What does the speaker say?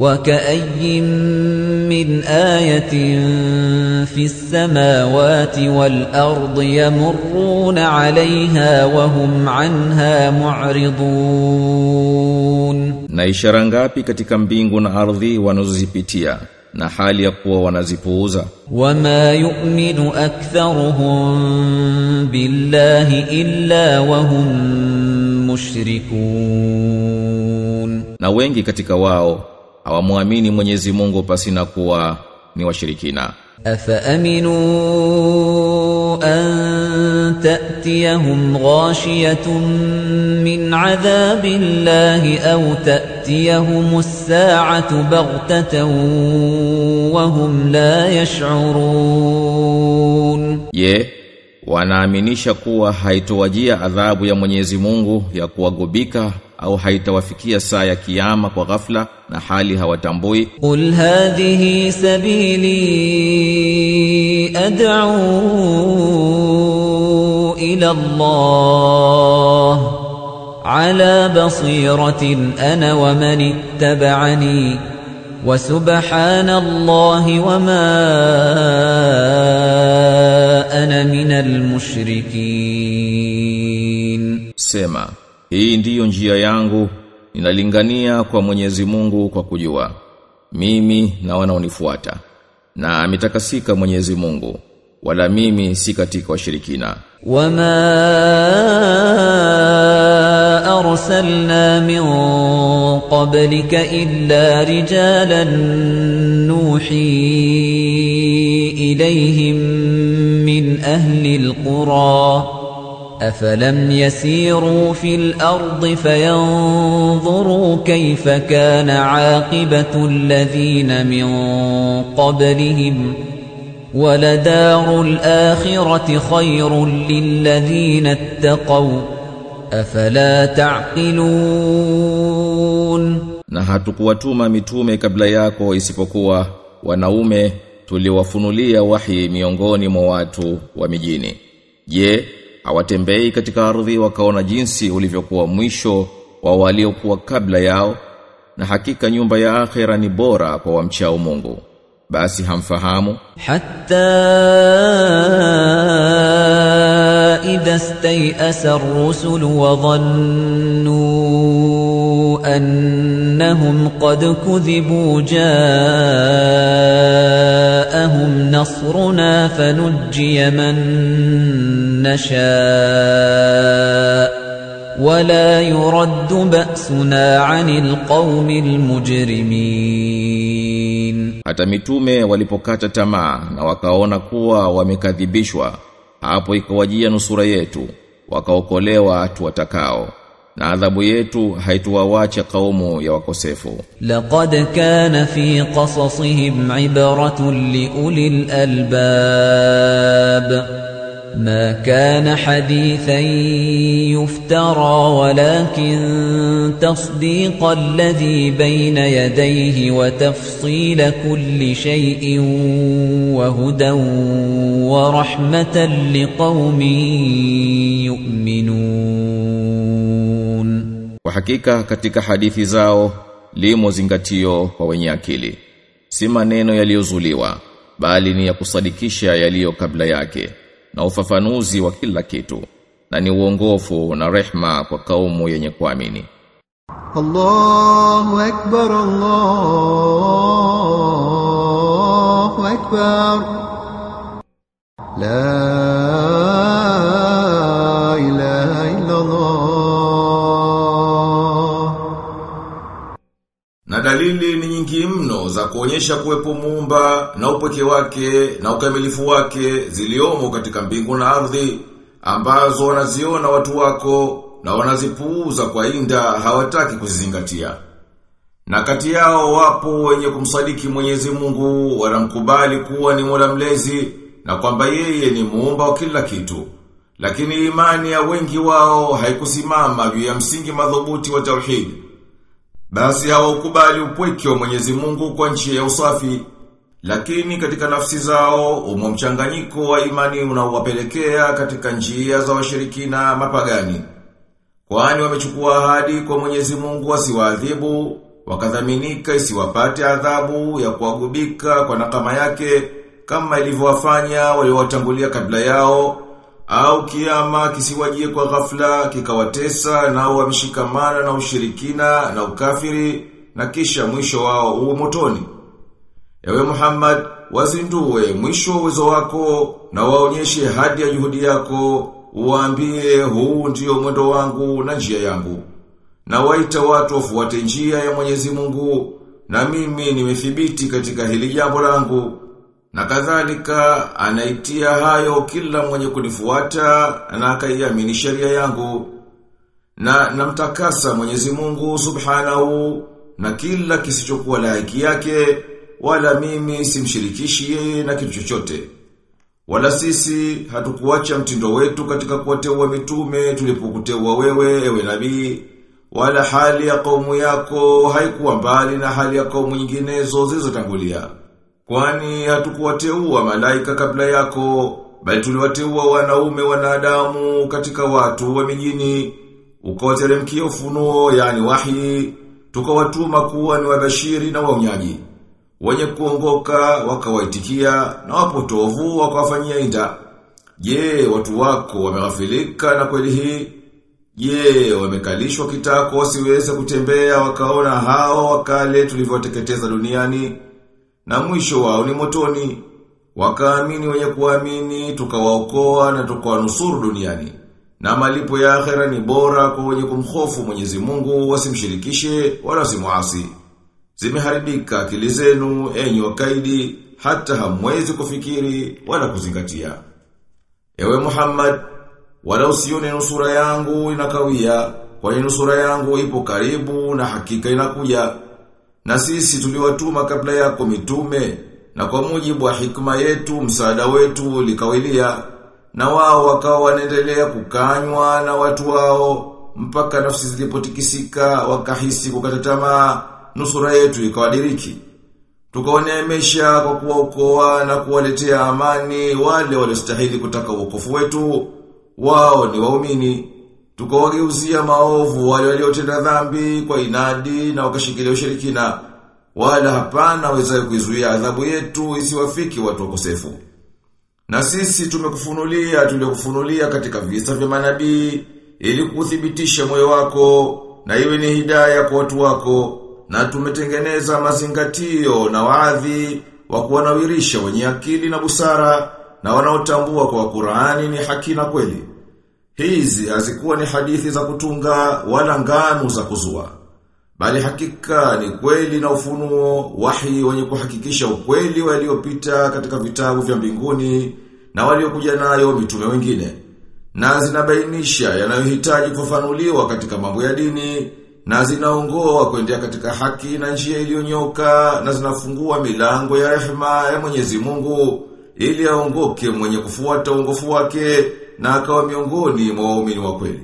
وكأي من آية في السماوات والأرض يمرون عليها وهم عنها معرضون Na ishara ngapi katika mbingu na ardhi wanazozipitia na hali ya kuwa wanazipuuza وما يؤمن أكثرهم بالله إلا وهم مشركون na wengi katika wao hawamwamini Mwenyezi Mungu pasina kuwa ni washirikina. Afaaminu an ta'tiyahum ghashiyatun min adhabillahi aw ta'tiyahumus sa'atu baghtatan wa hum la yash'urun. Ye yeah wanaaminisha kuwa haitowajia adhabu ya Mwenyezi Mungu ya kuwagubika au haitawafikia saa ya kiyama kwa ghafla na hali hawatambui? قل هذه سبيلي أدعو إلى الله على بصيرة أنا ومن اتبعني وسبحان الله وما أنا Sema, hii ndiyo njia yangu, ninalingania kwa Mwenyezi Mungu kwa kujua. Mimi na wanaonifuata. Na mitakasika Mwenyezi Mungu, wala mimi si katika washirikina. Wama arsalna min qablika illa rijalan nuhi ilayhim min ahli alqura أفلم يسيروا في الأرض فينظروا كيف كان عاقبة الذين من قبلهم ولدار الآخرة خير للذين اتقوا أفلا تعقلون نهاتكو واتوما متوما قبل ياكو اسفكوا ونومي تولي وفنولي وحي ميونغوني مواتو ومجيني hawatembei katika ardhi wakaona jinsi ulivyokuwa mwisho wa waliokuwa kabla yao na hakika nyumba ya akhera ni bora kwa wamchao Mungu. Basi hamfahamu? Hatta idha stayasa ar-rusul wa dhannu annahum qad kudhibu ja'ahum nasruna fanujjiya man نشاء ولا يرد بأسنا عن القوم المجرمين Hata mitume walipokata tamaa na wakaona kuwa wamekadhibishwa, hapo ikawajia nusura yetu, wakaokolewa tuwatakao. Na adhabu yetu haituwawacha kaumu ya wakosefu. لقد كان في قصصهم عبرة لأولي الألباب ما كان حديثا يفترى ولكن تصديق الذي بين يديه وتفصيل كل شيء وهدى ورحمة لقوم يؤمنون. وحقيقة كتك حديث زاو لمو زنغتيو ووني أكيلي سيما نينو يليو زوليوا بالي نيا قصدكيشا يليو قبل ياكي na ufafanuzi wa kila kitu na ni uongofu na rehma kwa kaumu yenye kuamini. Allahu akbar Allahu akbar. La Na dalili ni nyingi mno za kuonyesha kuwepo muumba na upweke wake na ukamilifu wake ziliomo katika mbingu na ardhi ambazo wanaziona watu wako na wanazipuuza kwa inda hawataki kuzizingatia. Na kati yao wapo wenye kumsadiki Mwenyezi Mungu wanamkubali kuwa ni Mola mlezi na kwamba yeye ni muumba wa kila kitu. Lakini imani ya wengi wao haikusimama juu ya msingi madhubuti wa tauhidi. Basi hawaukubali upweke wa Mwenyezi Mungu kwa njia ya usafi, lakini katika nafsi zao umo mchanganyiko wa imani unaowapelekea katika njia za washirikina mapagani. Kwani wamechukua ahadi kwa Mwenyezi Mungu asiwaadhibu, wakadhaminika isiwapate adhabu ya kuagubika kwa nakama yake kama ilivyowafanya waliowatangulia kabla yao au kiama kisiwajie kwa ghafla kikawatesa nao wameshikamana na ushirikina na ukafiri na kisha mwisho wao uwe motoni. Ewe Muhammad, wazindue mwisho wa uwezo wako na waonyeshe hadi ya juhudi yako, uwaambie huu ndio mwendo wangu na njia yangu. Na waita watu wafuate njia ya Mwenyezi Mungu, na mimi nimethibiti katika hili jambo langu. Na kadhalika anaitia hayo kila mwenye kunifuata na akaiamini sheria yangu. Na namtakasa Mwenyezi Mungu Subhanahu na kila kisichokuwa laiki yake wala mimi simshirikishi yeye na kitu chochote. Wala sisi hatukuacha mtindo wetu katika kuwateua mitume tulipokuteua wewe ewe nabii wala hali ya kaumu yako haikuwa mbali na hali ya kaumu nyinginezo zilizotangulia. Kwani hatukuwateua malaika kabla yako, bali tuliwateua wanaume wanadamu katika watu wa mijini, ukawateremkia ufunuo yani wahi, tukawatuma kuwa ni wabashiri na waonyaji. Wenye kuongoka wakawaitikia na wapotovu wakawafanyia inda. Je, watu wako wameghafilika na kweli hii? Je, wamekalishwa kitako wasiweze kutembea wakaona hao wakale tulivyoteketeza duniani? Na mwisho wao ni motoni. Wakaamini wenye kuamini, tukawaokoa na tukawanusuru duniani. Na malipo ya akhera ni bora kwa wenye kumhofu Mwenyezi Mungu wasimshirikishe wala wasimuasi. Zimeharibika akili zenu enyi wakaidi hata hamwezi kufikiri wala kuzingatia. Ewe Muhammad, wala usione nusura yangu inakawia, kwani nusura yangu ipo karibu na hakika inakuja. Na sisi tuliwatuma kabla yako mitume, na kwa mujibu wa hikma yetu, msaada wetu likawilia, na wao wakawa wanaendelea kukanywa na watu wao, mpaka nafsi zilipotikisika, wakahisi kukata tamaa, nusura yetu ikawadiriki. Tukawaneemesha kwa kuwaokoa na kuwaletea amani wale waliostahili kutaka uokofu wetu, wao ni waumini. Tukawageuzia maovu wale waliotenda dhambi kwa inadi na wakashikilia ushirikina. Wala hapana wezaye kuizuia adhabu yetu isiwafiki watu wakosefu. Na sisi tumekufunulia tuliokufunulia katika visa vya manabii ili kuthibitisha moyo wako na iwe ni hidaya kwa watu wako na tumetengeneza mazingatio na waadhi wa kuwanawirisha wenye akili na busara na wanaotambua kwa Qur'ani ni haki na kweli. Hizi hazikuwa ni hadithi za kutunga wala ngano za kuzua. Bali hakika ni kweli na ufunuo wahi wenye kuhakikisha ukweli waliopita katika vitabu vya mbinguni na waliokuja nayo mitume wengine. Na zinabainisha yanayohitaji kufafanuliwa katika mambo ya dini na zinaongoa kuendea katika haki na njia iliyonyoka na zinafungua milango ya rehema ya Mwenyezi Mungu ili aongoke mwenye kufuata uongofu wake na akawa miongoni mwa waumini wa kweli.